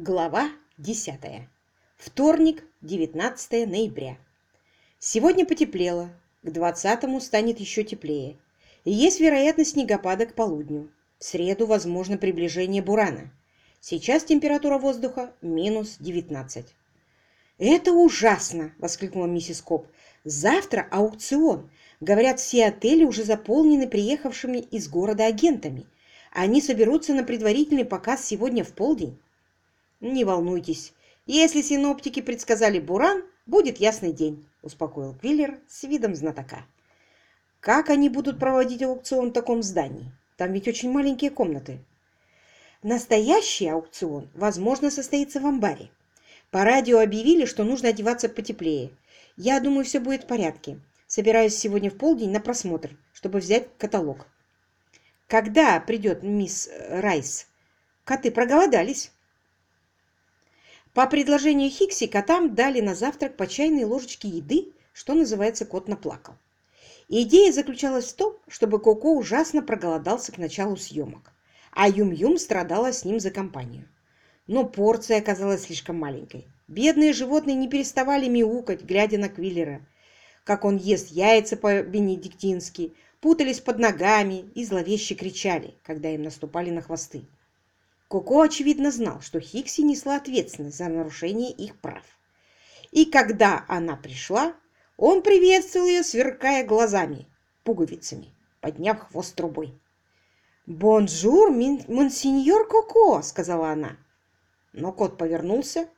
Глава 10. Вторник, 19 ноября. Сегодня потеплело, к 20 станет еще теплее. И есть вероятность снегопада к полудню. В среду возможно приближение бурана. Сейчас температура воздуха минус 19. «Это ужасно!» – воскликнула миссис Коп. «Завтра аукцион. Говорят, все отели уже заполнены приехавшими из города агентами. Они соберутся на предварительный показ сегодня в полдень». «Не волнуйтесь. Если синоптики предсказали буран, будет ясный день», — успокоил Квиллер с видом знатока. «Как они будут проводить аукцион в таком здании? Там ведь очень маленькие комнаты». «Настоящий аукцион, возможно, состоится в амбаре. По радио объявили, что нужно одеваться потеплее. Я думаю, все будет в порядке. Собираюсь сегодня в полдень на просмотр, чтобы взять каталог». «Когда придет мисс Райс? Коты проголодались». По предложению Хикси котам дали на завтрак по чайной ложечке еды, что называется «кот наплакал». Идея заключалась в том, чтобы Коко ужасно проголодался к началу съемок, а Юм-Юм страдала с ним за компанию. Но порция оказалась слишком маленькой. Бедные животные не переставали мяукать, глядя на Квиллера, как он ест яйца по-бенедиктински, путались под ногами и зловеще кричали, когда им наступали на хвосты. Коко, очевидно, знал, что Хикси несла ответственность за нарушение их прав. И когда она пришла, он приветствовал ее, сверкая глазами, пуговицами, подняв хвост трубой. «Bonjour, monseigneur Коко!» — сказала она. Но кот повернулся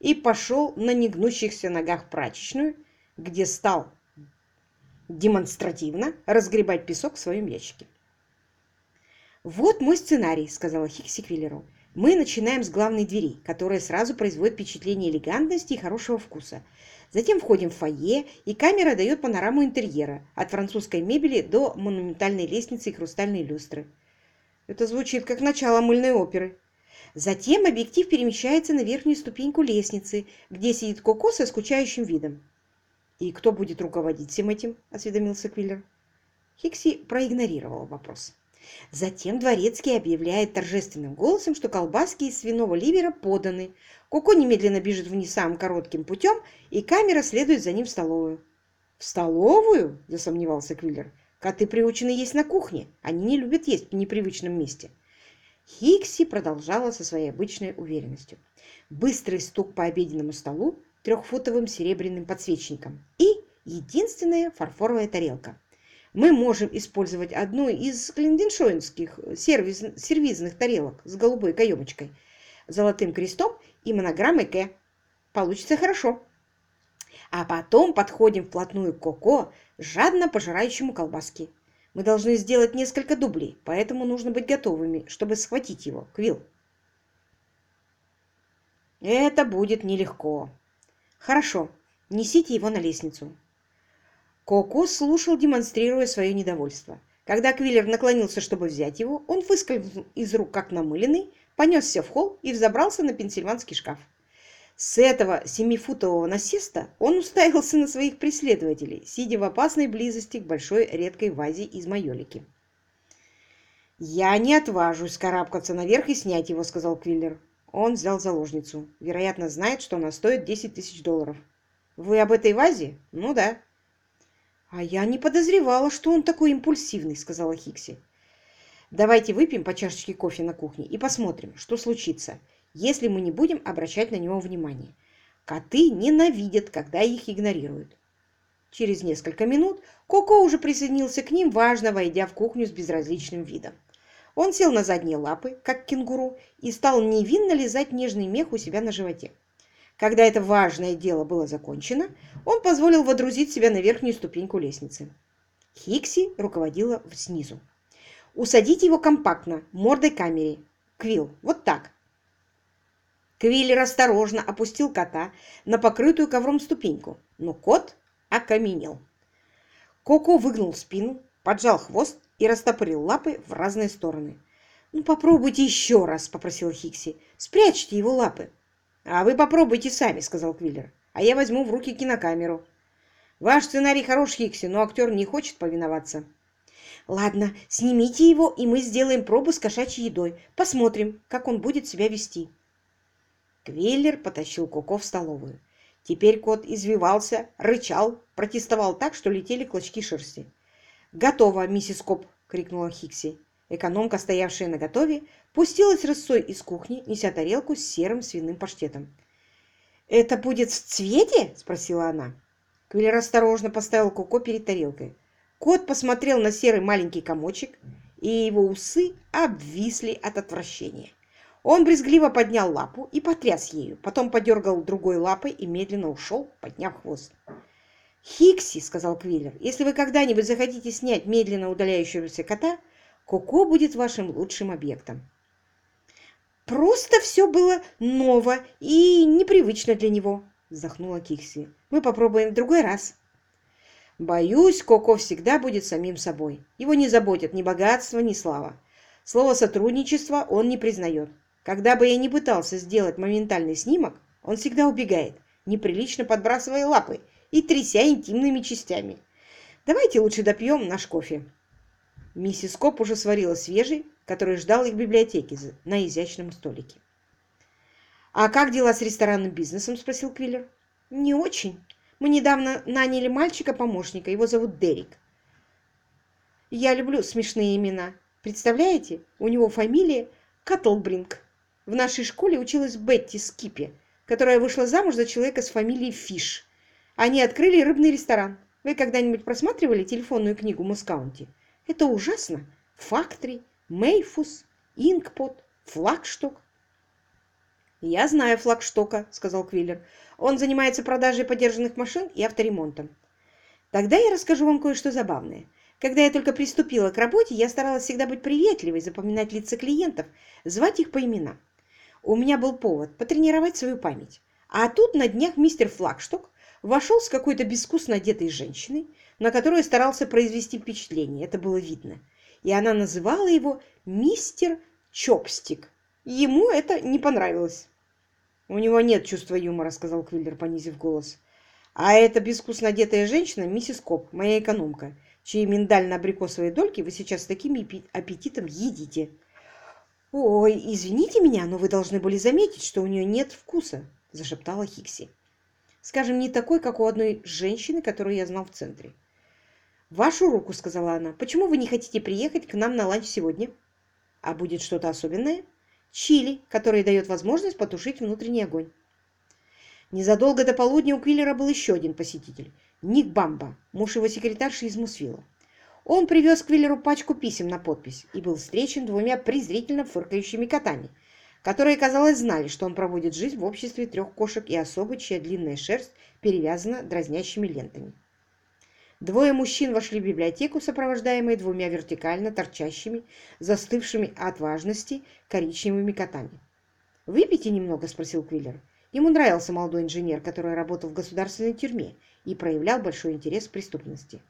и пошел на негнущихся ногах в прачечную, где стал демонстративно разгребать песок в своем ящике. «Вот мой сценарий», — сказала Хикси Квиллеру. «Мы начинаем с главной двери, которая сразу производит впечатление элегантности и хорошего вкуса. Затем входим в фойе, и камера дает панораму интерьера, от французской мебели до монументальной лестницы и хрустальной люстры. Это звучит как начало мыльной оперы. Затем объектив перемещается на верхнюю ступеньку лестницы, где сидит Коко со скучающим видом. «И кто будет руководить всем этим?» – осведомился Квиллер. Хикси проигнорировал вопрос. Затем дворецкий объявляет торжественным голосом, что колбаски из свиного ливера поданы. Коко немедленно бежит вниз самым коротким путем, и камера следует за ним в столовую. «В столовую?» – засомневался Квиллер. «Коты приучены есть на кухне. Они не любят есть в непривычном месте». Хикси продолжала со своей обычной уверенностью. Быстрый стук по обеденному столу трехфутовым серебряным подсвечником и единственная фарфоровая тарелка мы можем использовать одну из клинденшоинских сервиз, сервизных тарелок с голубой каемочкой, золотым крестом и монограммой К. Получится хорошо. А потом подходим вплотную к Коко, жадно пожирающему колбаски. Мы должны сделать несколько дублей, поэтому нужно быть готовыми, чтобы схватить его, Квилл. Это будет нелегко. Хорошо, несите его на лестницу. Коко слушал, демонстрируя свое недовольство. Когда Квиллер наклонился, чтобы взять его, он выскользнул из рук, как намыленный, понесся в холл и взобрался на пенсильванский шкаф. С этого семифутового насеста он уставился на своих преследователей, сидя в опасной близости к большой редкой вазе из майолики. «Я не отважусь карабкаться наверх и снять его», — сказал Квиллер. Он взял заложницу. Вероятно, знает, что она стоит 10 тысяч долларов. «Вы об этой вазе?» «Ну да». «А я не подозревала, что он такой импульсивный», — сказала Хикси. «Давайте выпьем по чашечке кофе на кухне и посмотрим, что случится, если мы не будем обращать на него внимания. Коты ненавидят, когда их игнорируют». Через несколько минут Коко уже присоединился к ним, важно войдя в кухню с безразличным видом. Он сел на задние лапы, как кенгуру, и стал невинно лизать нежный мех у себя на животе. Когда это важное дело было закончено, он позволил водрузить себя на верхнюю ступеньку лестницы. Хикси руководила снизу. «Усадите его компактно, мордой камере. Квилл, вот так». Квиллер осторожно опустил кота на покрытую ковром ступеньку, но кот окаменел. Коко выгнул спину, поджал хвост и растопырил лапы в разные стороны. «Ну, попробуйте еще раз», — попросил Хикси. «Спрячьте его лапы». «А вы попробуйте сами», — сказал Квиллер. «А я возьму в руки кинокамеру». «Ваш сценарий хорош, Хикси, но актер не хочет повиноваться». «Ладно, снимите его, и мы сделаем пробу с кошачьей едой. Посмотрим, как он будет себя вести». Квиллер потащил Коко в столовую. Теперь кот извивался, рычал, протестовал так, что летели клочки шерсти. «Готово, миссис Коп!» — крикнула Хикси. Экономка, стоявшая на готове, пустилась рысцой из кухни, неся тарелку с серым свиным паштетом. «Это будет в цвете?» — спросила она. Квиллер осторожно поставил Коко перед тарелкой. Кот посмотрел на серый маленький комочек, и его усы обвисли от отвращения. Он брезгливо поднял лапу и потряс ею, потом подергал другой лапой и медленно ушел, подняв хвост. «Хикси», — сказал Квиллер, — «если вы когда-нибудь захотите снять медленно удаляющегося кота, Коко будет вашим лучшим объектом». «Просто все было ново и непривычно для него», — вздохнула Кикси. «Мы попробуем в другой раз». Боюсь, Коко всегда будет самим собой. Его не заботят ни богатство, ни слава. Слово «сотрудничество» он не признает. Когда бы я ни пытался сделать моментальный снимок, он всегда убегает, неприлично подбрасывая лапы и тряся интимными частями. Давайте лучше допьем наш кофе. Миссис Коп уже сварила свежий, который ждал их в библиотеке на изящном столике. «А как дела с ресторанным бизнесом?» – спросил Квиллер. «Не очень. Мы недавно наняли мальчика-помощника. Его зовут Дерек. Я люблю смешные имена. Представляете, у него фамилия Каттлбринг. В нашей школе училась Бетти Скипи, которая вышла замуж за человека с фамилией Фиш. Они открыли рыбный ресторан. Вы когда-нибудь просматривали телефонную книгу Мускаунти? Это ужасно. Фактори, Мейфус, Инкпот, Флагшток. «Я знаю Флагштока», — сказал Квиллер. «Он занимается продажей подержанных машин и авторемонтом». «Тогда я расскажу вам кое-что забавное. Когда я только приступила к работе, я старалась всегда быть приветливой, запоминать лица клиентов, звать их по именам. У меня был повод потренировать свою память. А тут на днях мистер Флагшток вошел с какой-то безвкусно одетой женщиной, на которую старался произвести впечатление, это было видно. И она называла его мистер Чопстик. Ему это не понравилось. «У него нет чувства юмора», — сказал Квиллер, понизив голос. «А эта безвкусно одетая женщина — миссис Коп, моя экономка, чьи миндально-абрикосовые дольки вы сейчас с таким аппетитом едите». «Ой, извините меня, но вы должны были заметить, что у нее нет вкуса», – зашептала Хикси. «Скажем, не такой, как у одной женщины, которую я знал в центре». «Вашу руку», – сказала она. «Почему вы не хотите приехать к нам на ланч сегодня?» «А будет что-то особенное?» «Чили, который дает возможность потушить внутренний огонь». Незадолго до полудня у Квиллера был еще один посетитель – Ник Бамба, муж его секретарши из Мусвилла. Он привез Квиллеру пачку писем на подпись и был встречен двумя презрительно фыркающими котами, которые, казалось, знали, что он проводит жизнь в обществе трех кошек и особо, чья длинная шерсть перевязана дразнящими лентами. Двое мужчин вошли в библиотеку, сопровождаемые двумя вертикально торчащими, застывшими от важности коричневыми котами. «Выпейте немного?» – спросил Квиллер. Ему нравился молодой инженер, который работал в государственной тюрьме и проявлял большой интерес к преступности.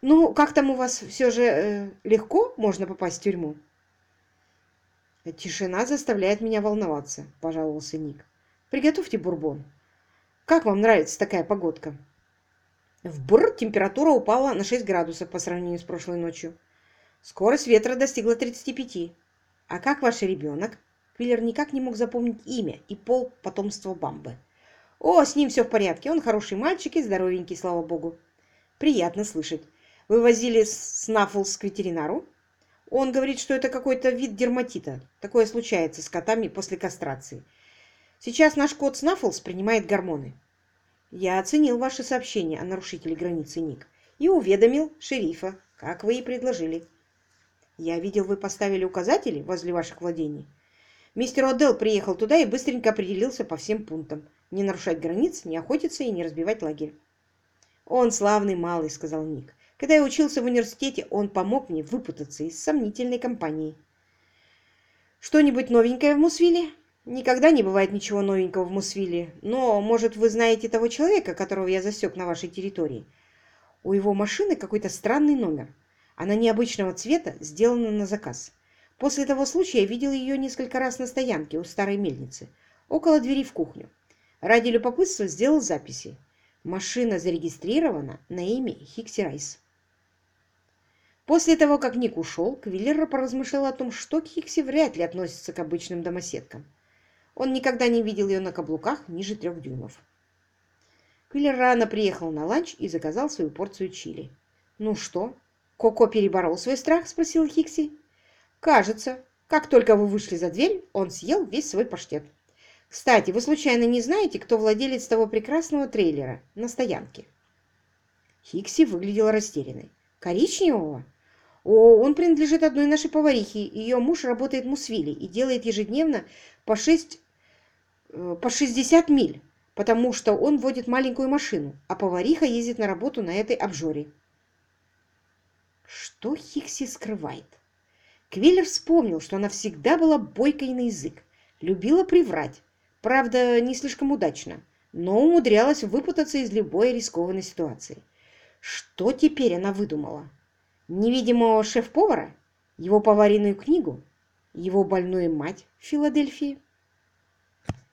Ну, как там у вас все же э, легко можно попасть в тюрьму? Тишина заставляет меня волноваться, пожаловался Ник. Приготовьте бурбон. Как вам нравится такая погодка? В Бр температура упала на 6 градусов по сравнению с прошлой ночью. Скорость ветра достигла 35. А как ваш ребенок? Квиллер никак не мог запомнить имя и пол потомства Бамбы. О, с ним все в порядке. Он хороший мальчик и здоровенький, слава богу. Приятно слышать. Вы возили Снаффлс к ветеринару? Он говорит, что это какой-то вид дерматита. Такое случается с котами после кастрации. Сейчас наш кот Снаффлс принимает гормоны. Я оценил ваше сообщение о нарушителе границы Ник и уведомил шерифа, как вы и предложили. Я видел, вы поставили указатели возле ваших владений. Мистер Одел приехал туда и быстренько определился по всем пунктам. Не нарушать границ, не охотиться и не разбивать лагерь. «Он славный малый», — сказал Ник. Когда я учился в университете, он помог мне выпутаться из сомнительной компании. Что-нибудь новенькое в Мусвиле? Никогда не бывает ничего новенького в Мусвиле, но, может, вы знаете того человека, которого я засек на вашей территории? У его машины какой-то странный номер. Она необычного цвета, сделана на заказ. После того случая я видел ее несколько раз на стоянке у старой мельницы, около двери в кухню. Ради любопытства сделал записи. Машина зарегистрирована на имя Хикси Райс. После того, как Ник ушел, Квиллер поразмышлял о том, что Хикси вряд ли относится к обычным домоседкам. Он никогда не видел ее на каблуках ниже трех дюймов. Квиллер рано приехал на ланч и заказал свою порцию чили. «Ну что, Коко переборол свой страх?» – спросил Хикси. «Кажется. Как только вы вышли за дверь, он съел весь свой паштет. Кстати, вы случайно не знаете, кто владелец того прекрасного трейлера на стоянке?» Хикси выглядел растерянной. «Коричневого? О, он принадлежит одной нашей поварихе. Ее муж работает в Мусвиле и делает ежедневно по 6, э, по 60 миль потому что он водит маленькую машину, а повариха ездит на работу на этой обжоре. Что Хикси скрывает? Квиллер вспомнил, что она всегда была бойкой на язык, любила приврать, правда, не слишком удачно, но умудрялась выпутаться из любой рискованной ситуации. Что теперь она выдумала? Невидимого шеф-повара? Его поваренную книгу? Его больную мать в Филадельфии?